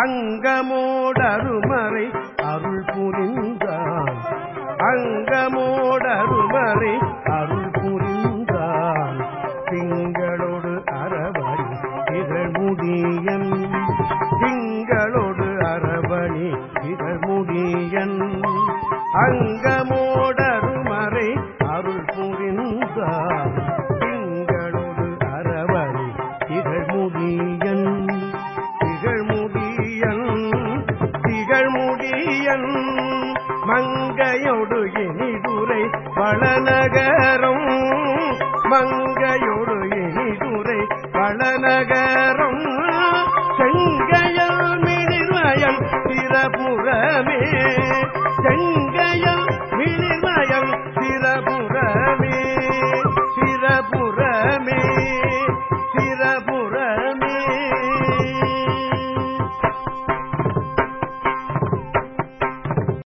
அங்கமோடருமறை அருள் புரிந்தான் அங்கமோடருமறை அருள் புரிந்தான் திங்களோடு அறவழி திகழ்முடியன் திங்களோடு அறவழி திகழ்முடியன் அங்கமோ திகழ்முடியன் மங்கையொடு இனிதுரை வளநகரம். மங்கையொடு இனிதுரை வளநகரம். செங்கையல் மிளிர்மயம் சிறபுறமே செங்கையல் மிளிர்மயம் சிறபுறமே சிறபுறமே